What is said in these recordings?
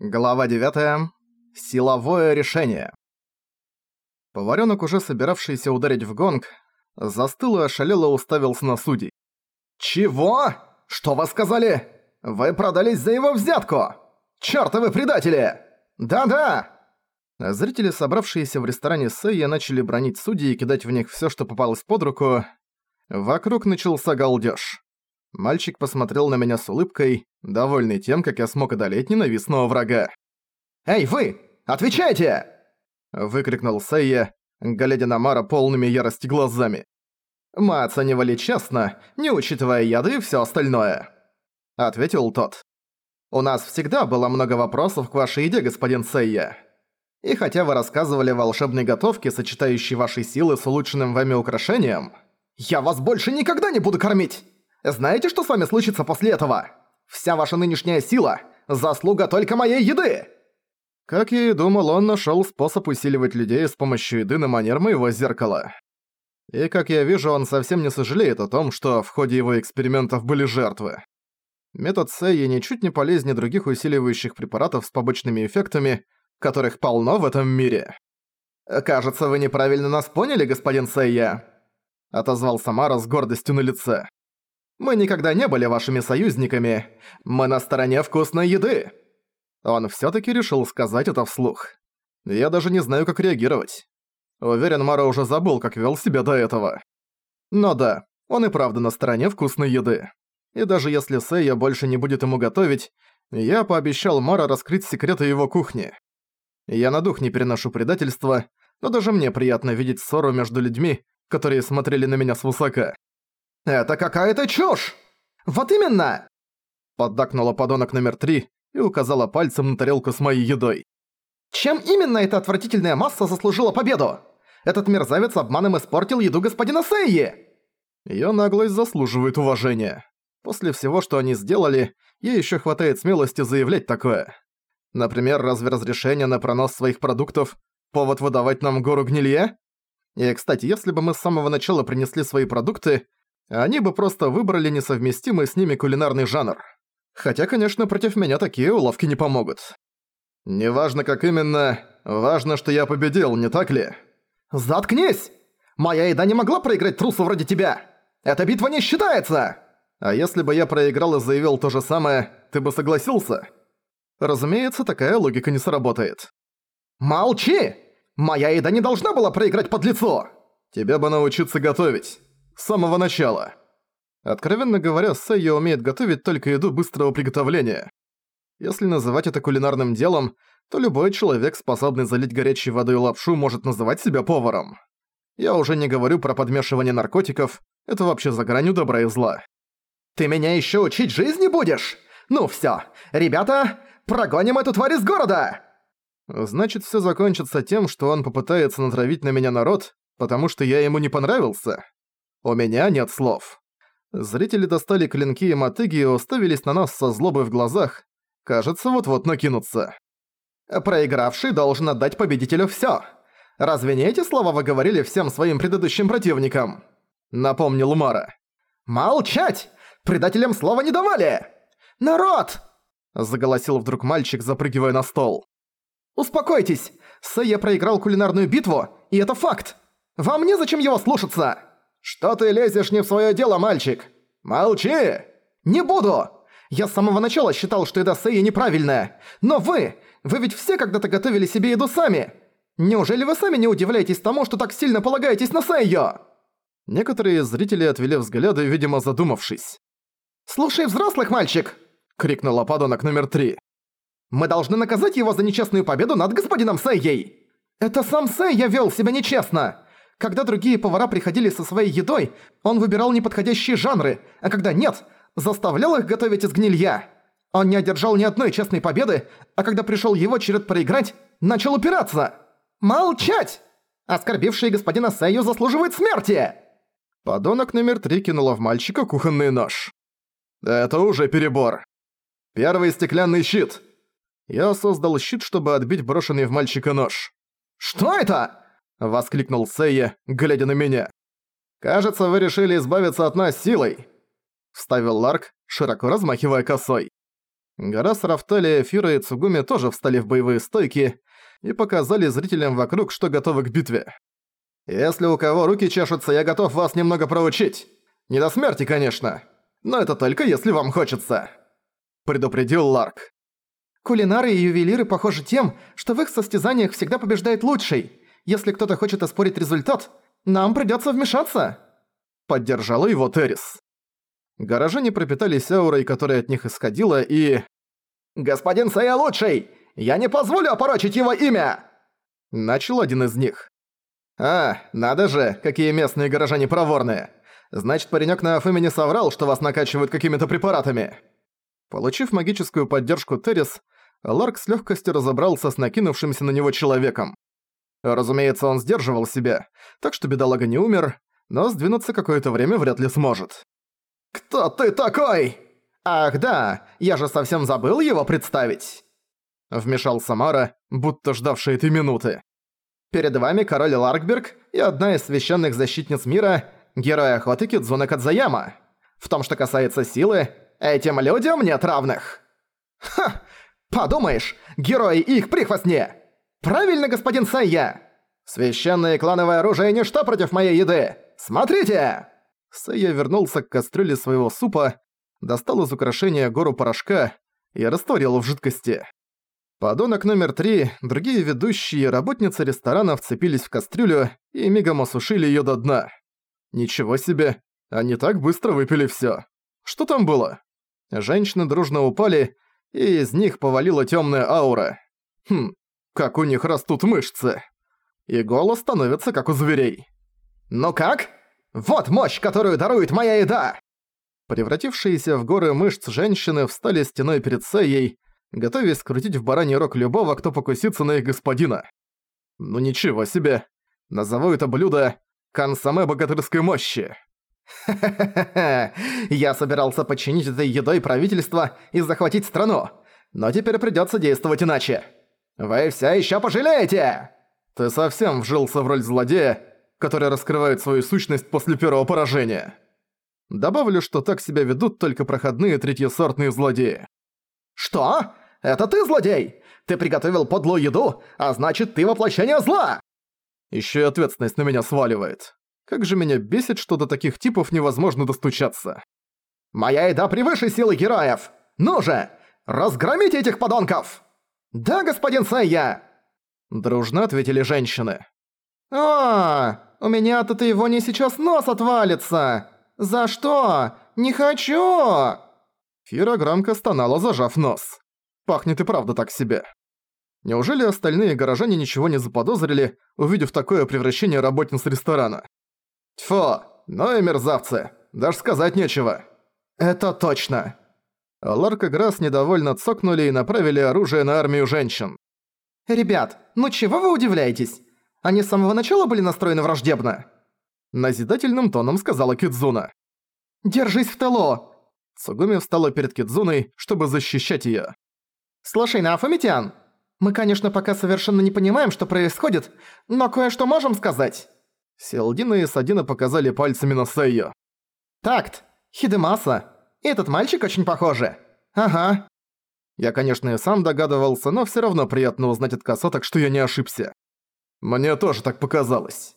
Глава 9. Силовое решение. Поваренок, уже собиравшийся ударить в гонг, застыл и ошалело уставился на судей. «Чего? Что вы сказали? Вы продались за его взятку! Чёртовы предатели! Да-да!» Зрители, собравшиеся в ресторане Сэйя, начали бронить судей и кидать в них всё, что попалось под руку. Вокруг начался галдёж. Мальчик посмотрел на меня с улыбкой, довольный тем, как я смог одолеть ненавистного врага. «Эй, вы! Отвечайте!» Выкрикнул Сэйя, глядя на Мара полными ярости глазами. «Мы оценивали честно, не учитывая яды и всё остальное», — ответил тот. «У нас всегда было много вопросов к вашей еде, господин Сэйя. И хотя вы рассказывали о волшебной готовке, сочетающей ваши силы с улучшенным вами украшением, я вас больше никогда не буду кормить!» Знаете, что с вами случится после этого? Вся ваша нынешняя сила – заслуга только моей еды!» Как я и думал, он нашёл способ усиливать людей с помощью еды на манер моего зеркала. И как я вижу, он совсем не сожалеет о том, что в ходе его экспериментов были жертвы. Метод Сэйи ничуть не полезнее других усиливающих препаратов с побочными эффектами, которых полно в этом мире. «Кажется, вы неправильно нас поняли, господин Сэйя», — отозвался Мара с гордостью на лице. Мы никогда не были вашими союзниками. Мы на стороне вкусной еды!» Он всё-таки решил сказать это вслух. Я даже не знаю, как реагировать. Уверен, Мара уже забыл, как вел себя до этого. Но да, он и правда на стороне вкусной еды. И даже если Сэйя больше не будет ему готовить, я пообещал Мара раскрыть секреты его кухни. Я на дух не переношу предательства, но даже мне приятно видеть ссору между людьми, которые смотрели на меня свысока. «Это какая-то чушь! Вот именно!» Поддакнула подонок номер три и указала пальцем на тарелку с моей едой. «Чем именно эта отвратительная масса заслужила победу? Этот мерзавец обманом испортил еду господина Сейи!» Её наглость заслуживает уважения. После всего, что они сделали, ей ещё хватает смелости заявлять такое. Например, разве разрешение на пронос своих продуктов – повод выдавать нам гору гнилья? И, кстати, если бы мы с самого начала принесли свои продукты, они бы просто выбрали несовместимый с ними кулинарный жанр. Хотя, конечно, против меня такие уловки не помогут. Неважно, как именно, важно, что я победил, не так ли? Заткнись! Моя еда не могла проиграть трусу вроде тебя! Эта битва не считается! А если бы я проиграл и заявил то же самое, ты бы согласился? Разумеется, такая логика не сработает. Молчи! Моя еда не должна была проиграть под лицо! Тебе бы научиться готовить. С самого начала. Откровенно говоря, Сэйя умеет готовить только еду быстрого приготовления. Если называть это кулинарным делом, то любой человек, способный залить горячей водой лапшу, может называть себя поваром. Я уже не говорю про подмешивание наркотиков, это вообще за гранью добра и зла. «Ты меня ещё учить жизни будешь? Ну всё, ребята, прогоним эту тварь из города!» Значит, всё закончится тем, что он попытается натравить на меня народ, потому что я ему не понравился. У меня нет слов. Зрители достали клинки и мотыги и уставились на нас со злобой в глазах. Кажется, вот-вот накинутся. «Проигравший должен отдать победителю всё. Разве не эти слова вы говорили всем своим предыдущим противникам?» Напомнил Мара. «Молчать! Предателям слова не давали! Народ!» Заголосил вдруг мальчик, запрыгивая на стол. «Успокойтесь! Сэйя проиграл кулинарную битву, и это факт! Вам незачем его слушаться!» «Что ты лезешь не в своё дело, мальчик? Молчи!» «Не буду! Я с самого начала считал, что еда Сэйи неправильная. Но вы, вы ведь все когда-то готовили себе еду сами. Неужели вы сами не удивляетесь тому, что так сильно полагаетесь на Сэйю?» Некоторые зрители отвели взгляды, видимо, задумавшись. «Слушай взрослых, мальчик!» — крикнула подонок номер три. «Мы должны наказать его за нечестную победу над господином Сэйей! Это сам Сэйя вел себя нечестно! Когда другие повара приходили со своей едой, он выбирал неподходящие жанры, а когда нет, заставлял их готовить из гнилья. Он не одержал ни одной честной победы, а когда пришёл его черед проиграть, начал упираться. Молчать! Оскорбивший господина Сэйю заслуживает смерти! Подонок номер три кинула в мальчика кухонный нож. Это уже перебор. Первый стеклянный щит. Я создал щит, чтобы отбить брошенный в мальчика нож. «Что это?» — воскликнул Сэйя, глядя на меня. «Кажется, вы решили избавиться от нас силой», — вставил Ларк, широко размахивая косой. Гарас, Рафталия, Фира и Цугуми тоже встали в боевые стойки и показали зрителям вокруг, что готовы к битве. «Если у кого руки чешутся, я готов вас немного проучить. Не до смерти, конечно, но это только если вам хочется», — предупредил Ларк. «Кулинары и ювелиры похожи тем, что в их состязаниях всегда побеждает лучший. Если кто-то хочет оспорить результат, нам придётся вмешаться», — поддержала его Террис. Горожане пропитались аурой, которая от них исходила, и... «Господин Сая лучший! Я не позволю опорочить его имя!» Начал один из них. «А, надо же, какие местные горожане проворные! Значит, паренёк на Афиме не соврал, что вас накачивают какими-то препаратами!» Получив магическую поддержку Террис, Ларк с лёгкостью разобрался с накинувшимся на него человеком. Разумеется, он сдерживал себя, так что бедолага не умер, но сдвинуться какое-то время вряд ли сможет. «Кто ты такой?» «Ах да, я же совсем забыл его представить!» Вмешался Мара, будто ждавший этой минуты. «Перед вами король Ларкберг и одна из священных защитниц мира, герой охоты Кидзуна Кадзаяма. В том, что касается силы, этим людям нет равных!» «Ха! Подумаешь, герои их прихвостни! Правильно, господин Сайя! Священное клановое оружие ничто против моей еды! Смотрите!» Сэйя вернулся к кастрюле своего супа, достал из украшения гору порошка и растворил в жидкости. Подонок номер три, другие ведущие и работницы ресторана вцепились в кастрюлю и мигом осушили её до дна. Ничего себе, они так быстро выпили всё. Что там было? Женщины дружно упали, и из них повалила тёмная аура. Хм, как у них растут мышцы. И голос становится как у зверей. «Ну как?» Вот мощь, которую дарует моя еда!» Превратившиеся в горы мышц женщины встали стеной перед Сеей, готовясь скрутить в бараний рог любого, кто покусится на их господина. Ну ничего себе. Назову это блюдо «консоме богатырской мощи». Ха-ха-ха, я собирался подчинить этой едой правительство и захватить страну, но теперь придётся действовать иначе. Вы всё ещё пожалеете! Ты совсем вжился в роль злодея которые раскрывают свою сущность после первого поражения. Добавлю, что так себя ведут только проходные третьесортные злодеи. «Что? Это ты злодей? Ты приготовил подлую еду, а значит, ты воплощение зла!» Ещё и ответственность на меня сваливает. Как же меня бесит, что до таких типов невозможно достучаться. «Моя еда превыше силы героев! Ну же, разгромите этих подонков!» «Да, господин Сайя!» Дружно ответили женщины. «А, у меня от этой вони сейчас нос отвалится! За что? Не хочу!» Фира громко стонала, зажав нос. Пахнет и правда так себе. Неужели остальные горожане ничего не заподозрили, увидев такое превращение работниц ресторана? Тьфу, ну и мерзавцы, даже сказать нечего. Это точно. Ларк и Грасс недовольно цокнули и направили оружие на армию женщин. «Ребят, ну чего вы удивляетесь? Они с самого начала были настроены враждебно?» Назидательным тоном сказала Кидзуна. «Держись в тылу!» Цугуми встала перед Кидзуной, чтобы защищать её. «Слушай, Нафамитян, мы, конечно, пока совершенно не понимаем, что происходит, но кое-что можем сказать». Селдина и Садина показали пальцами на Сэйо. «Такт, Хидемаса, этот мальчик очень похожи. Ага». Я, конечно, и сам догадывался, но всё равно приятно узнать от косоток, что я не ошибся. Мне тоже так показалось.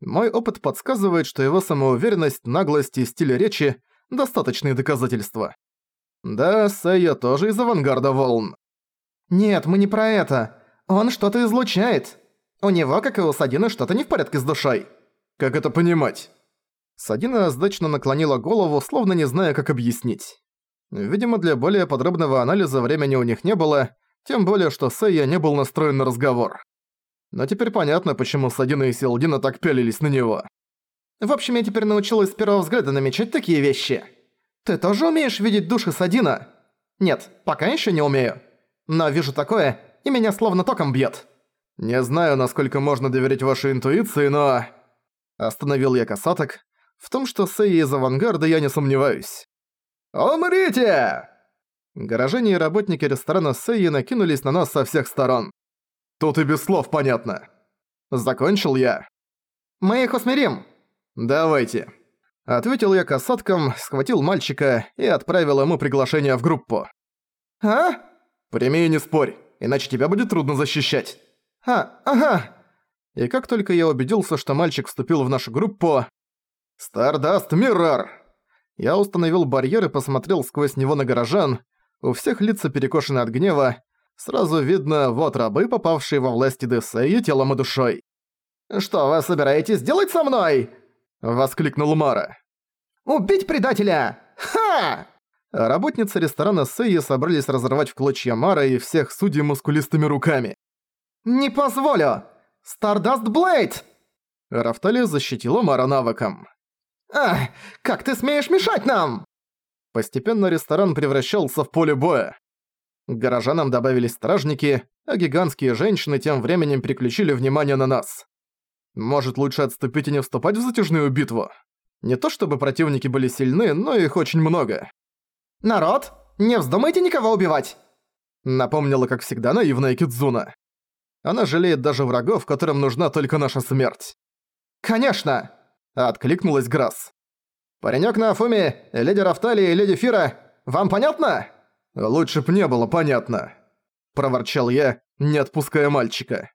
Мой опыт подсказывает, что его самоуверенность, наглость и стиль речи – достаточные доказательства. Да, Сэйя тоже из авангарда волн. Нет, мы не про это. Он что-то излучает. У него, как и у Садины, что-то не в порядке с душой. Как это понимать? Садина сдачно наклонила голову, словно не зная, как объяснить. Видимо, для более подробного анализа времени у них не было, тем более, что Сэйя не был настроен на разговор. Но теперь понятно, почему Садина и Силдина так пялились на него. В общем, я теперь научилась с первого взгляда намечать такие вещи. Ты тоже умеешь видеть души Садина? Нет, пока еще не умею. Но вижу такое, и меня словно током бьет. Не знаю, насколько можно доверять вашей интуиции, но... Остановил я касаток. В том, что Сэй из авангарда, я не сомневаюсь. «Умрите!» Горожане и работники ресторана Сэйи накинулись на нас со всех сторон. Тут и без слов понятно. Закончил я. Мы их усмирим. Давайте. Ответил я касаткам, схватил мальчика и отправил ему приглашение в группу. А? Прими и не спорь, иначе тебя будет трудно защищать. А, ага. И как только я убедился, что мальчик вступил в нашу группу... Стардаст Миррор! Я установил барьер и посмотрел сквозь него на горожан. У всех лица перекошены от гнева. Сразу видно, вот рабы, попавшие во власти Десеи телом и душой. «Что вы собираетесь делать со мной?» — воскликнул Мара. «Убить предателя! Ха!» Работницы ресторана Сэйи собрались разорвать в клочья Мара и всех судей мускулистыми руками. «Не позволю! Стардаст Блейд!» Рафтали защитила Мара навыком. «Ах, как ты смеешь мешать нам?» Постепенно ресторан превращался в поле боя. К горожанам добавились стражники, а гигантские женщины тем временем переключили внимание на нас. Может, лучше отступить и не вступать в затяжную битву? Не то чтобы противники были сильны, но их очень много. «Народ, не вздумайте никого убивать!» Напомнила, как всегда, наивная Кидзуна. Она жалеет даже врагов, которым нужна только наша смерть. «Конечно!» — откликнулась Грасс. «Паренёк на Афуме, леди Рафтали и леди Фира, вам понятно?» «Лучше б не было понятно», — проворчал я, не отпуская мальчика.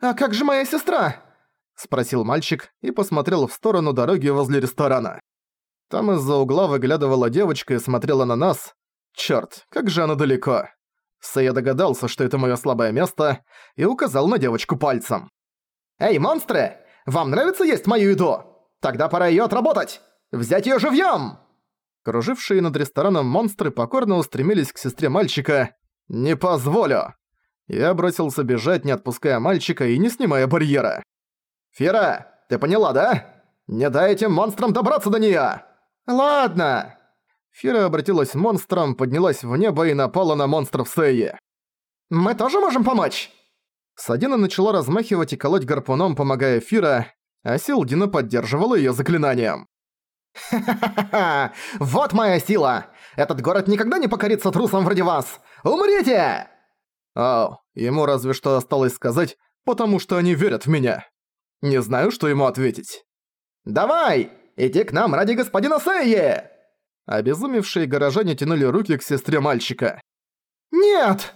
«А как же моя сестра?» — спросил мальчик и посмотрел в сторону дороги возле ресторана. Там из-за угла выглядывала девочка и смотрела на нас. Чёрт, как же она далеко. Сэя догадался, что это моё слабое место, и указал на девочку пальцем. «Эй, монстры! Вам нравится есть мою еду? Тогда пора её отработать! Взять её живьём!» Кружившие над рестораном монстры покорно устремились к сестре мальчика. «Не позволю!» Я бросился бежать, не отпуская мальчика и не снимая барьера. «Фира, ты поняла, да? Не дай этим монстрам добраться до неё!» «Ладно!» Фира обратилась к монстрам, поднялась в небо и напала на монстров Сэйи. «Мы тоже можем помочь?» Садина начала размахивать и колоть гарпуном, помогая Фира, а Силдина поддерживала её заклинанием. «Ха-ха-ха! Вот моя сила! Этот город никогда не покорится трусам вроде вас! Умрите!» Ау, ему разве что осталось сказать, потому что они верят в меня. Не знаю, что ему ответить. «Давай! Иди к нам ради господина Сэйи!» Обезумевшие горожане тянули руки к сестре мальчика. «Нет!»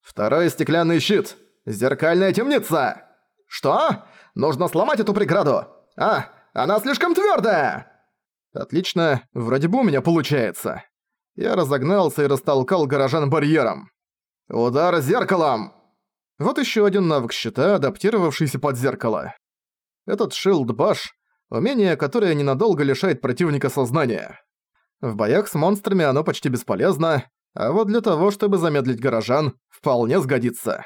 «Второй стеклянный щит! Зеркальная темница!» «Что? Нужно сломать эту преграду! А, она слишком твёрдая!» Отлично, вроде бы у меня получается. Я разогнался и растолкал горожан барьером. Удар зеркалом! Вот ещё один навык щита, адаптировавшийся под зеркало. Этот шилд-баш — умение, которое ненадолго лишает противника сознания. В боях с монстрами оно почти бесполезно, а вот для того, чтобы замедлить горожан, вполне сгодится.